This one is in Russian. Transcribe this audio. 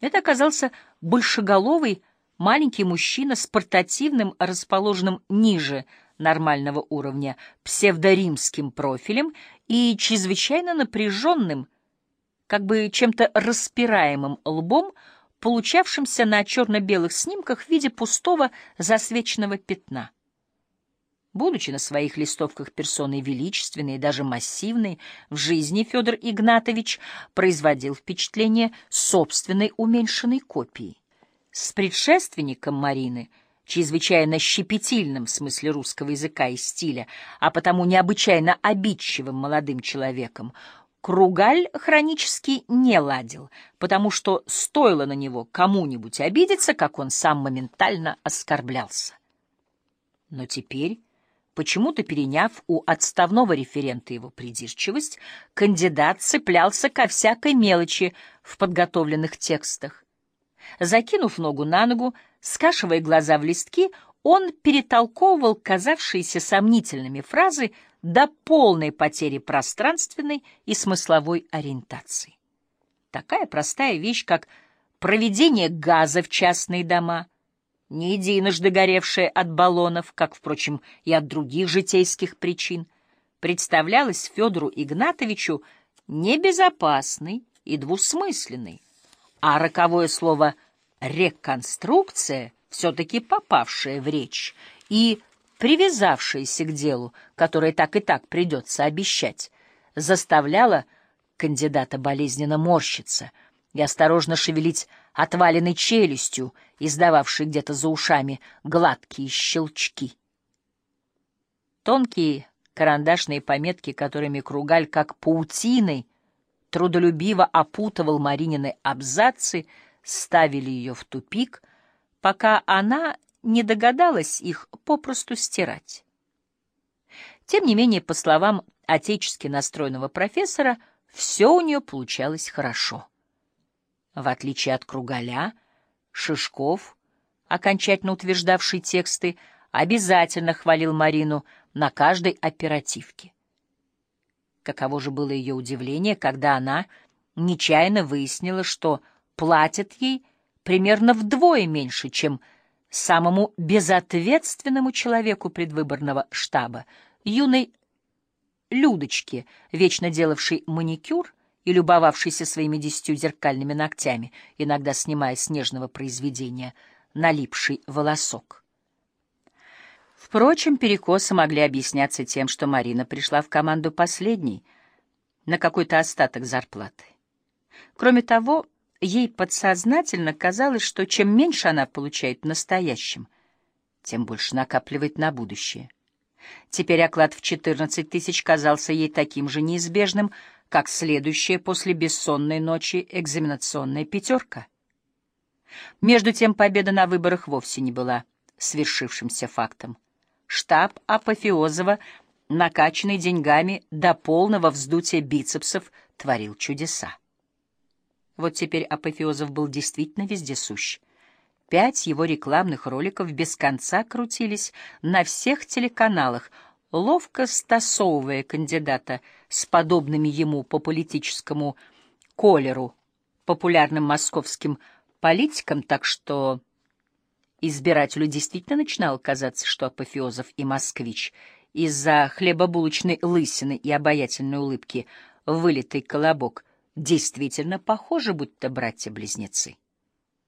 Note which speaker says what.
Speaker 1: Это оказался большеголовый маленький мужчина с портативным, расположенным ниже нормального уровня, псевдоримским профилем и чрезвычайно напряженным, как бы чем-то распираемым лбом, получавшимся на черно-белых снимках в виде пустого засвеченного пятна. Будучи на своих листовках персоной величественной и даже массивной, в жизни Федор Игнатович производил впечатление собственной уменьшенной копии. С предшественником Марины, чрезвычайно щепетильным в смысле русского языка и стиля, а потому необычайно обидчивым молодым человеком, Кругаль хронически не ладил, потому что стоило на него кому-нибудь обидеться, как он сам моментально оскорблялся. Но теперь Почему-то переняв у отставного референта его придирчивость, кандидат цеплялся ко всякой мелочи в подготовленных текстах. Закинув ногу на ногу, скашивая глаза в листки, он перетолковывал казавшиеся сомнительными фразы до полной потери пространственной и смысловой ориентации. Такая простая вещь, как проведение газа в частные дома — не единожды горевшая от баллонов, как, впрочем, и от других житейских причин, представлялась Федору Игнатовичу небезопасной и двусмысленной, а роковое слово «реконструкция», все-таки попавшее в речь и привязавшееся к делу, которое так и так придется обещать, заставляло кандидата болезненно морщиться и осторожно шевелить отваленной челюстью, издававшей где-то за ушами гладкие щелчки. Тонкие карандашные пометки, которыми Кругаль, как паутиной, трудолюбиво опутывал Маринины абзацы, ставили ее в тупик, пока она не догадалась их попросту стирать. Тем не менее, по словам отечески настроенного профессора, все у нее получалось хорошо. В отличие от Кругаля, Шишков, окончательно утверждавший тексты, обязательно хвалил Марину на каждой оперативке. Каково же было ее удивление, когда она нечаянно выяснила, что платят ей примерно вдвое меньше, чем самому безответственному человеку предвыборного штаба, юной Людочке, вечно делавшей маникюр и любовавшийся своими десятью зеркальными ногтями, иногда снимая с нежного произведения налипший волосок. Впрочем, перекосы могли объясняться тем, что Марина пришла в команду последней, на какой-то остаток зарплаты. Кроме того, ей подсознательно казалось, что чем меньше она получает в настоящем, тем больше накапливает на будущее. Теперь оклад в 14 тысяч казался ей таким же неизбежным, как следующая после бессонной ночи экзаменационная пятерка. Между тем победа на выборах вовсе не была свершившимся фактом. Штаб Апофеозова, накачанный деньгами до полного вздутия бицепсов, творил чудеса. Вот теперь Апофеозов был действительно вездесущ. Пять его рекламных роликов без конца крутились на всех телеканалах — ловко стасовывая кандидата с подобными ему по политическому колеру, популярным московским политикам, так что избирателю действительно начинало казаться, что Апофеозов и москвич из-за хлебобулочной лысины и обаятельной улыбки вылитый колобок действительно похожи, будто братья-близнецы.